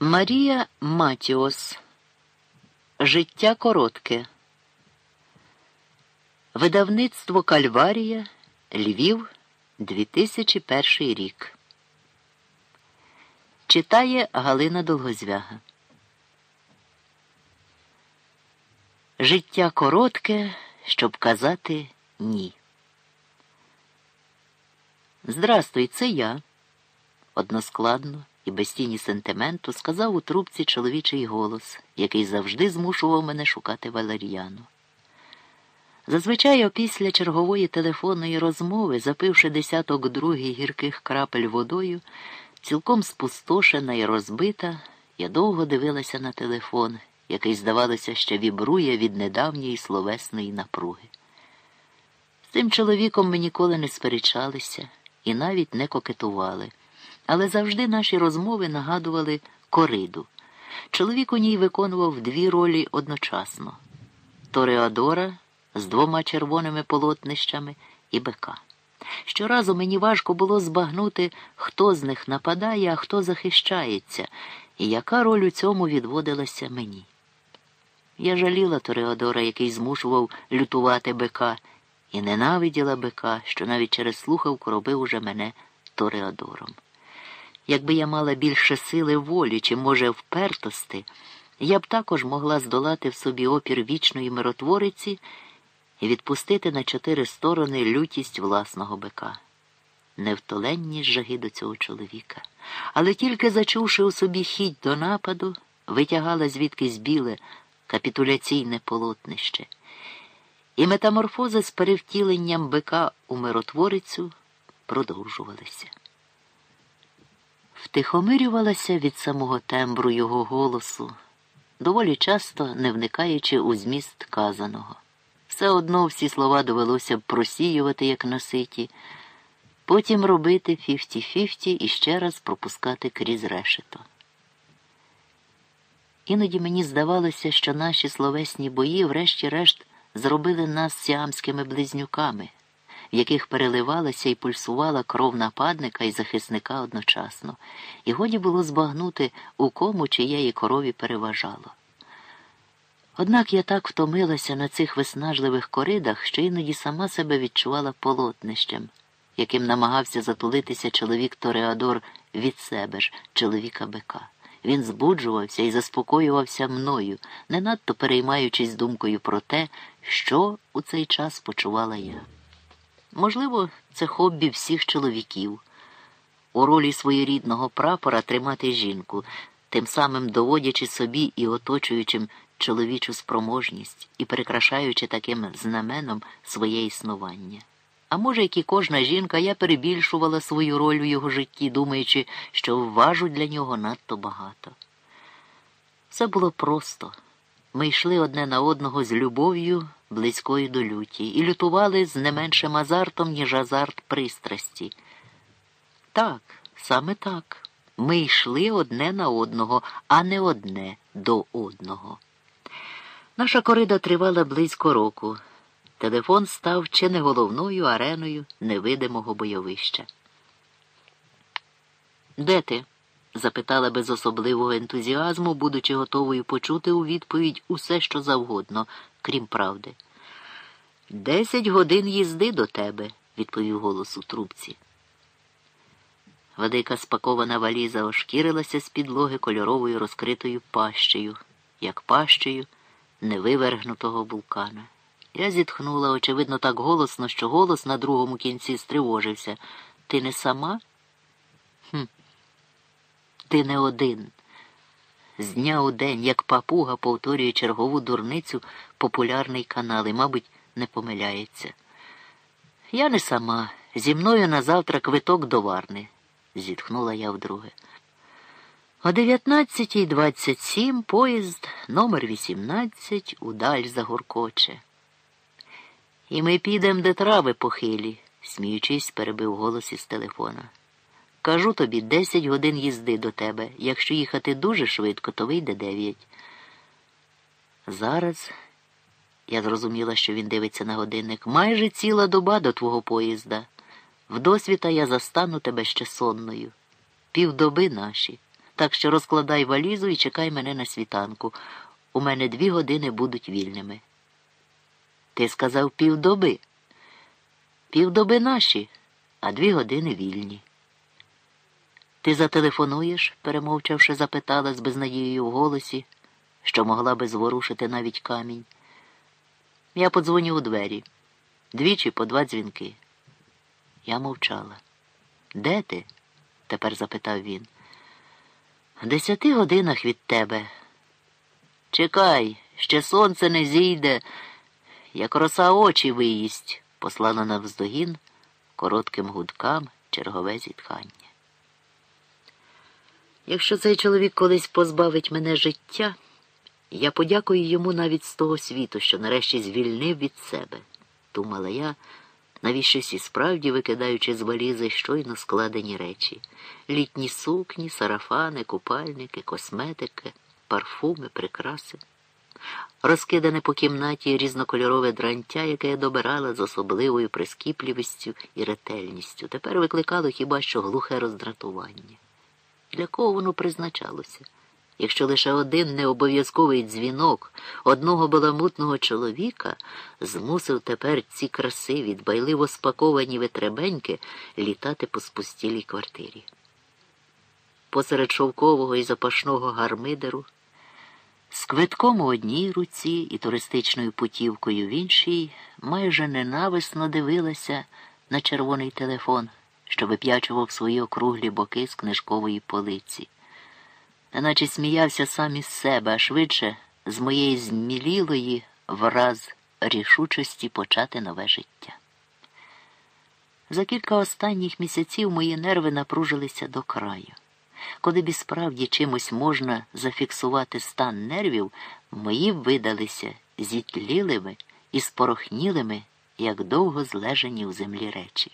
Марія Матіос. Життя коротке. Видавництво Кальварія. Львів. 2001 рік. Читає Галина Долгозвяга. Життя коротке, щоб казати ні. Здрастуй, це я. Односкладно і без тіні сентименту сказав у трубці чоловічий голос, який завжди змушував мене шукати Валер'яну. Зазвичай опісля чергової телефонної розмови, запивши десяток другий гірких крапель водою, цілком спустошена і розбита, я довго дивилася на телефон, який, здавалося, ще вібрує від недавньої словесної напруги. З цим чоловіком ми ніколи не сперечалися і навіть не кокетували. Але завжди наші розмови нагадували кориду. Чоловік у ній виконував дві ролі одночасно Тореадора з двома червоними полотнищами і бика. Щоразу мені важко було збагнути, хто з них нападає, а хто захищається, і яка роль у цьому відводилася мені. Я жаліла Тореодора, який змушував лютувати бика, і ненавиділа бика, що навіть через слухавку робив уже мене Тореодором. Якби я мала більше сили волі чи, може, впертости, я б також могла здолати в собі опір вічної миротвориці і відпустити на чотири сторони лютість власного бика. Невтоленні жаги до цього чоловіка. Але тільки зачувши у собі хідь до нападу, витягала звідкись біле капітуляційне полотнище. І метаморфози з перевтіленням бика у миротворицю продовжувалися втихомирювалася від самого тембру його голосу, доволі часто не вникаючи у зміст казаного. Все одно всі слова довелося б просіювати, як на ситі, потім робити fifty-fifty і ще раз пропускати крізь решето. Іноді мені здавалося, що наші словесні бої, врешті-решт, зробили нас сіамськими близнюками в яких переливалася і пульсувала кров нападника і захисника одночасно, і годі було збагнути, у кому чиєї корові переважало. Однак я так втомилася на цих виснажливих коридах, що іноді сама себе відчувала полотнищем, яким намагався затулитися чоловік Тореадор від себе ж, чоловіка бика. Він збуджувався і заспокоювався мною, не надто переймаючись думкою про те, що у цей час почувала я. Можливо, це хобі всіх чоловіків у ролі своєрідного прапора тримати жінку, тим самим доводячи собі і оточуючим чоловічу спроможність і перекрашаючи таким знаменом своє існування. А може, як і кожна жінка, я перебільшувала свою роль у його житті, думаючи, що вважу для нього надто багато. Все було просто. Ми йшли одне на одного з любов'ю близькою до люті, і лютували з не меншим азартом, ніж азарт пристрасті. Так, саме так. Ми йшли одне на одного, а не одне до одного. Наша корида тривала близько року. Телефон став чи не головною ареною невидимого бойовища. Де ти? Запитала без особливого ентузіазму, будучи готовою почути у відповідь усе, що завгодно, крім правди. Десять годин їзди до тебе, відповів голос у трубці. Велика спакована валіза ошкірилася з підлоги кольоровою розкритою пащею, як пащею невивергнутого вулкана. Я зітхнула, очевидно, так голосно, що голос на другому кінці стривожився. Ти не сама? Хм, Ти не один. З дня у день, як папуга, повторює чергову дурницю популярний канал і, мабуть, не помиляється. Я не сама. Зі мною на завтра квиток до Варни, зітхнула я вдруге. О 19.27 поїзд номер 18 удаль загуркоче. І ми підемо, де трави похилі, сміючись, перебив голос із телефона. Кажу тобі, десять годин їзди до тебе. Якщо їхати дуже швидко, то вийде дев'ять. Зараз я зрозуміла, що він дивиться на годинник. Майже ціла доба до твого поїзда. Вдосвіта я застану тебе ще сонною. Півдоби наші. Так що розкладай валізу і чекай мене на світанку. У мене дві години будуть вільними. Ти сказав півдоби. Півдоби наші, а дві години вільні. Ти зателефонуєш? перемовчавши, запитала з безнадією в голосі, що могла би зворушити навіть камінь. Я подзвоню у двері. Двічі по два дзвінки. Я мовчала. Де ти? тепер запитав він. В десяти годинах від тебе. Чекай, ще сонце не зійде, як роса очі виїсть, послала навздогін коротким гудкам чергове зітхання. Якщо цей чоловік колись позбавить мене життя, я подякую йому навіть з того світу, що нарешті звільнив від себе, думала я, навіщось і справді викидаючи з валізи щойно складені речі літні сукні, сарафани, купальники, косметики, парфуми, прикраси. Розкидане по кімнаті різнокольорове дрантя, яке я добирала з особливою прискіпливістю і ретельністю, тепер викликало хіба що глухе роздратування. Для кого воно призначалося? Якщо лише один необов'язковий дзвінок одного баламутного чоловіка змусив тепер ці красиві, дбайливо спаковані витребеньки літати по спустілій квартирі. Посеред шовкового і запашного гармидеру, з квитком у одній руці і туристичною путівкою в іншій, майже ненависно дивилася на червоний телефон, що вип'ячував свої округлі боки з книжкової полиці неначе сміявся сам із себе, а швидше з моєї змілілої враз рішучості почати нове життя. За кілька останніх місяців мої нерви напружилися до краю. Коли б і справді чимось можна зафіксувати стан нервів, мої видалися зітлілими і спорохнілими, як довго злежані у землі речі.